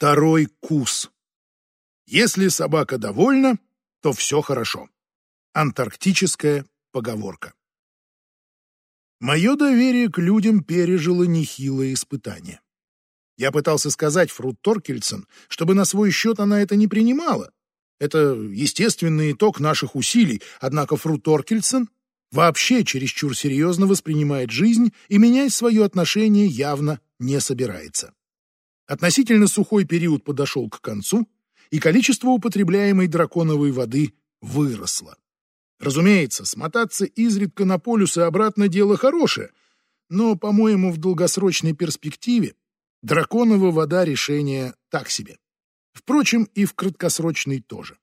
Второй кус. Если собака довольна, то все хорошо. Антарктическая поговорка. Мое доверие к людям пережило нехилое испытание. Я пытался сказать Фрут Торкельсон, чтобы на свой счет она это не принимала. Это естественный итог наших усилий, однако Фрут Торкельсон вообще чересчур серьезно воспринимает жизнь и менять свое отношение явно не собирается. Относительно сухой период подошел к концу, и количество употребляемой драконовой воды выросло. Разумеется, смотаться изредка на полюс и обратно дело хорошее, но, по-моему, в долгосрочной перспективе драконова вода решение так себе. Впрочем, и в краткосрочной тоже.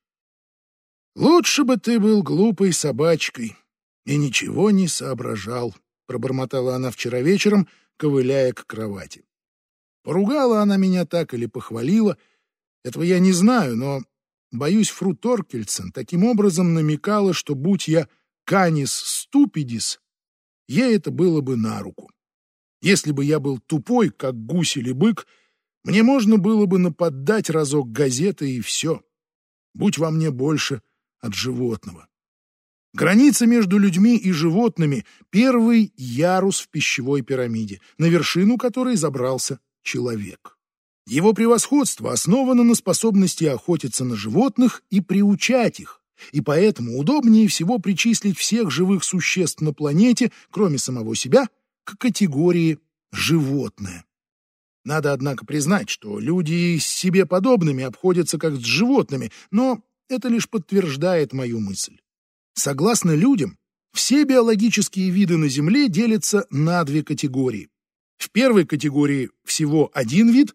«Лучше бы ты был глупой собачкой и ничего не соображал», пробормотала она вчера вечером, ковыляя к кровати. Поругала она меня так или похвалила, этого я не знаю, но, боюсь, фру Торкельсен таким образом намекала, что будь я канис ступидис, ей это было бы на руку. Если бы я был тупой, как гусь или бык, мне можно было бы наподдать разок газеты и все. Будь во мне больше от животного. Граница между людьми и животными — первый ярус в пищевой пирамиде, на вершину которой забрался человек. Его превосходство основано на способности охотиться на животных и приучать их, и поэтому удобнее всего причислить всех живых существ на планете, кроме самого себя, к категории «животное». Надо, однако, признать, что люди с себе подобными обходятся как с животными, но это лишь подтверждает мою мысль. Согласно людям, все биологические виды на Земле делятся на две категории. В первой категории всего один вид,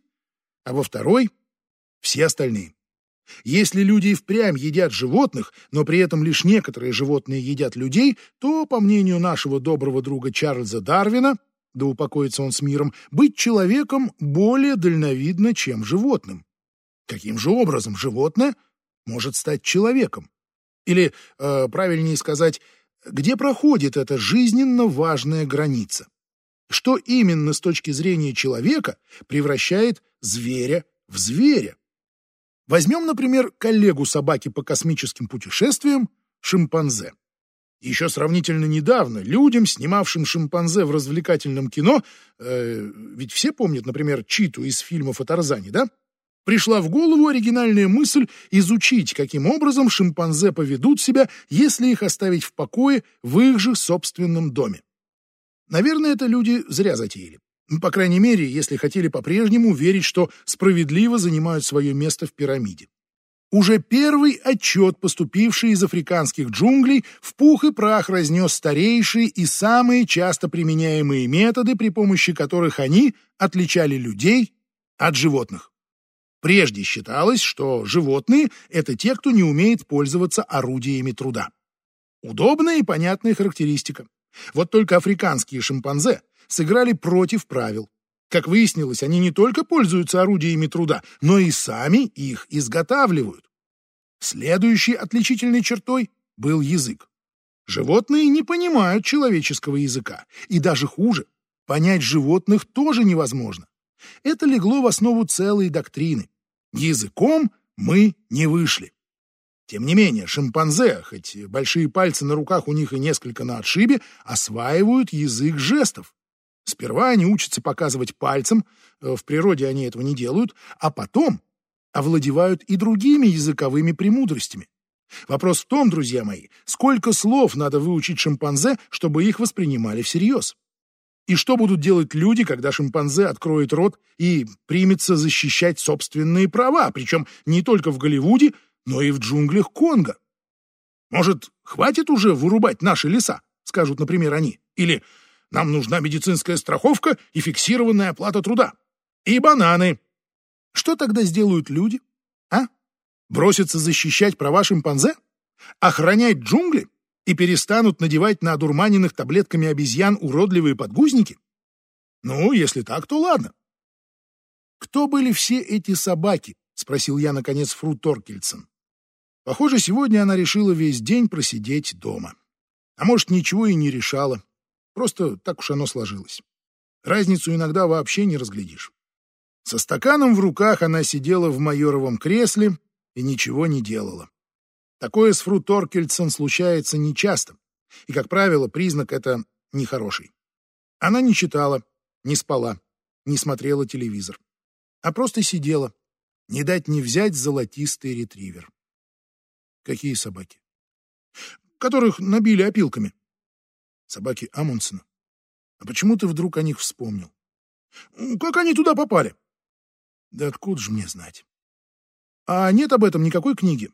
а во второй — все остальные. Если люди и впрямь едят животных, но при этом лишь некоторые животные едят людей, то, по мнению нашего доброго друга Чарльза Дарвина, да упокоится он с миром, быть человеком более дальновидно, чем животным. Каким же образом животное может стать человеком? Или, э, правильнее сказать, где проходит эта жизненно важная граница? Что именно с точки зрения человека превращает зверя в зверя? Возьмем, например, коллегу собаки по космическим путешествиям — шимпанзе. Еще сравнительно недавно людям, снимавшим шимпанзе в развлекательном кино, э, ведь все помнят, например, Читу из фильмов о Тарзане, да? Пришла в голову оригинальная мысль изучить, каким образом шимпанзе поведут себя, если их оставить в покое в их же собственном доме. Наверное, это люди зря затеяли. По крайней мере, если хотели по-прежнему верить, что справедливо занимают свое место в пирамиде. Уже первый отчет, поступивший из африканских джунглей, в пух и прах разнес старейшие и самые часто применяемые методы, при помощи которых они отличали людей от животных. Прежде считалось, что животные — это те, кто не умеет пользоваться орудиями труда. Удобная и понятная характеристика. Вот только африканские шимпанзе сыграли против правил. Как выяснилось, они не только пользуются орудиями труда, но и сами их изготавливают. Следующей отличительной чертой был язык. Животные не понимают человеческого языка, и даже хуже, понять животных тоже невозможно. Это легло в основу целой доктрины. Языком мы не вышли. Тем не менее, шимпанзе, хоть большие пальцы на руках у них и несколько на отшибе, осваивают язык жестов. Сперва они учатся показывать пальцем, э, в природе они этого не делают, а потом овладевают и другими языковыми премудростями. Вопрос в том, друзья мои, сколько слов надо выучить шимпанзе, чтобы их воспринимали всерьез? И что будут делать люди, когда шимпанзе откроет рот и примется защищать собственные права, причем не только в Голливуде, но и в джунглях Конго. Может, хватит уже вырубать наши леса, скажут, например, они. Или нам нужна медицинская страховка и фиксированная оплата труда. И бананы. Что тогда сделают люди? А? Бросятся защищать права шимпанзе? Охранять джунгли? И перестанут надевать на одурманенных таблетками обезьян уродливые подгузники? Ну, если так, то ладно. Кто были все эти собаки? — спросил я, наконец, Фру Торкельсон. Похоже, сегодня она решила весь день просидеть дома. А может, ничего и не решала. Просто так уж оно сложилось. Разницу иногда вообще не разглядишь. Со стаканом в руках она сидела в майоровом кресле и ничего не делала. Такое с фру Торкельсон случается нечасто, и, как правило, признак это нехороший. Она не читала, не спала, не смотрела телевизор, а просто сидела, не дать не взять золотистый ретривер. Какие собаки? Которых набили опилками. Собаки Амундсена. А почему ты вдруг о них вспомнил? Как они туда попали? Да откуда же мне знать? А нет об этом никакой книги.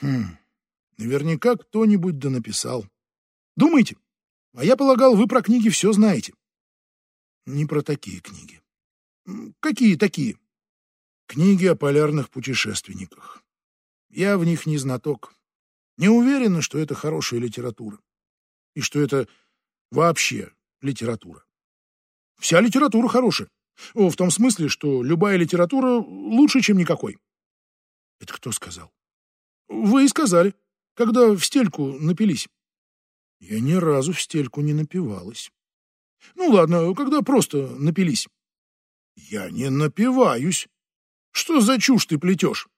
Хм, наверняка кто-нибудь да написал. Думаете? А я полагал, вы про книги все знаете. Не про такие книги. Какие такие? Книги о полярных путешественниках. Я в них не знаток. Не уверена, что это хорошая литература. И что это вообще литература. Вся литература хорошая. О, в том смысле, что любая литература лучше, чем никакой. Это кто сказал? Вы и сказали, когда в стельку напились. Я ни разу в стельку не напивалась. Ну ладно, когда просто напились. Я не напиваюсь. Что за чушь ты плетешь?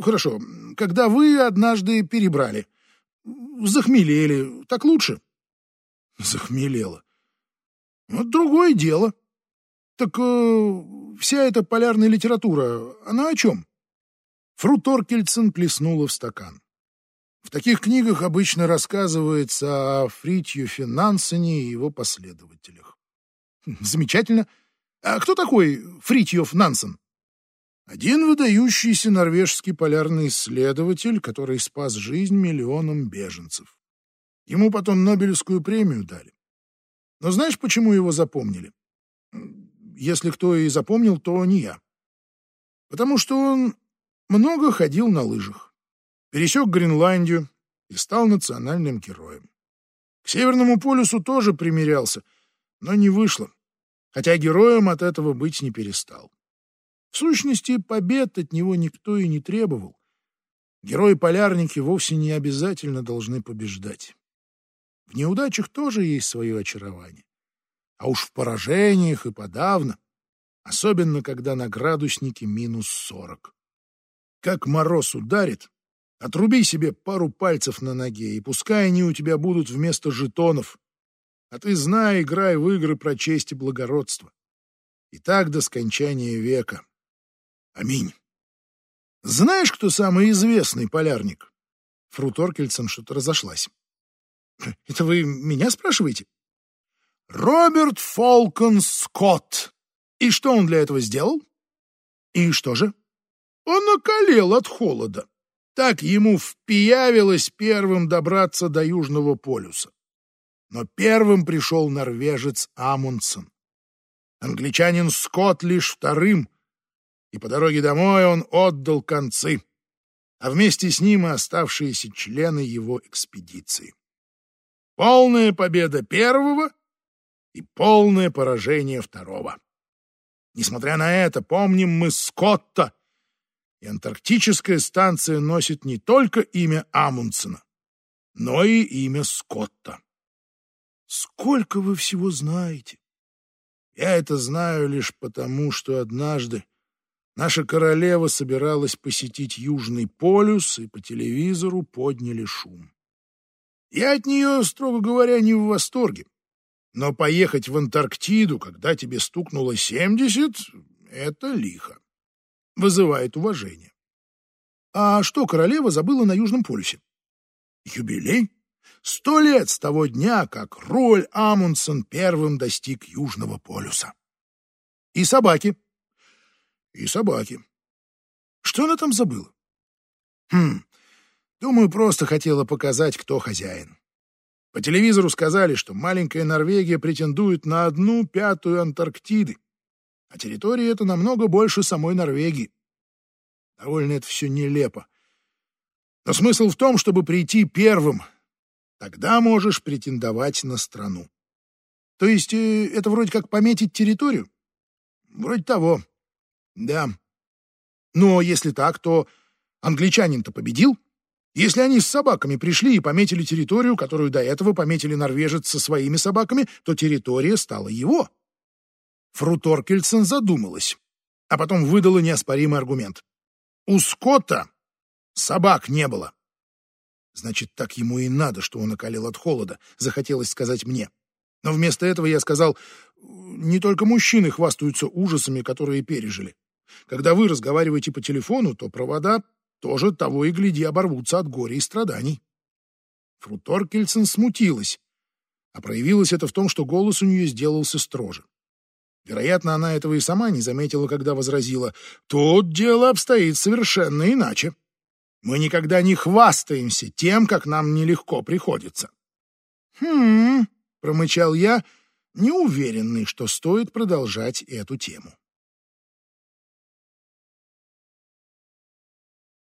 Хорошо, когда вы однажды перебрали, захмелели, так лучше? Захмелела. Вот другое дело. Так э, вся эта полярная литература, она о чем? Фру Торкельсен плеснула в стакан. В таких книгах обычно рассказывается о Фритьюфе Нансене и его последователях. Хм, замечательно. А кто такой Фритьев Нансен? Один выдающийся норвежский полярный исследователь, который спас жизнь миллионам беженцев. Ему потом Нобелевскую премию дали. Но знаешь, почему его запомнили? Если кто и запомнил, то не я. Потому что он много ходил на лыжах, пересек Гренландию и стал национальным героем. К Северному полюсу тоже примирялся, но не вышло, хотя героем от этого быть не перестал. В сущности, побед от него никто и не требовал. Герои-полярники вовсе не обязательно должны побеждать. В неудачах тоже есть свое очарование. А уж в поражениях и подавно, особенно когда на градуснике минус сорок. Как мороз ударит, отруби себе пару пальцев на ноге, и пускай они у тебя будут вместо жетонов. А ты знай, играй в игры про честь и благородство. И так до скончания века. Аминь. Знаешь, кто самый известный полярник? Фру Торкельсон что-то разошлась. Это вы меня спрашиваете? Роберт Фолкон Скотт. И что он для этого сделал? И что же? Он околел от холода. Так ему впиявилось первым добраться до Южного полюса. Но первым пришел норвежец Амундсен. Англичанин Скотт лишь вторым, и по дороге домой он отдал концы, а вместе с ним и оставшиеся члены его экспедиции. Полная победа первого и полное поражение второго. Несмотря на это, помним мы Скотта, и антарктическая станция носит не только имя Амундсена, но и имя Скотта. Сколько вы всего знаете! Я это знаю лишь потому, что однажды наша королева собиралась посетить Южный полюс, и по телевизору подняли шум. Я от нее, строго говоря, не в восторге. Но поехать в Антарктиду, когда тебе стукнуло семьдесят, это лихо. Вызывает уважение. А что королева забыла на Южном полюсе? Юбилей? Сто лет с того дня, как Роль Амундсен первым достиг Южного полюса. И собаки. И собаки. Что она там забыла? Хм, Думаю, просто хотела показать, кто хозяин. По телевизору сказали, что маленькая Норвегия претендует на одну пятую Антарктиды, а территория эта намного больше самой Норвегии. Довольно это все нелепо. Но смысл в том, чтобы прийти первым. Тогда можешь претендовать на страну. То есть э, это вроде как пометить территорию? Вроде того. Да. Но если так, то англичанин-то победил? Если они с собаками пришли и пометили территорию, которую до этого пометили норвежец со своими собаками, то территория стала его. Фру Торкельсон задумалась, а потом выдала неоспоримый аргумент. У Скотта собак не было. Значит, так ему и надо, что он околел от холода, захотелось сказать мне. Но вместо этого я сказал, не только мужчины хвастаются ужасами, которые пережили. Когда вы разговариваете по телефону, то провода тоже того и гляди оборвутся от горя и страданий. Фру Торкельсон смутилась, а проявилось это в том, что голос у нее сделался строже. Вероятно, она этого и сама не заметила, когда возразила. «Тут дело обстоит совершенно иначе. Мы никогда не хвастаемся тем, как нам нелегко приходится». «Хм...» — промычал я, неуверенный, что стоит продолжать эту тему.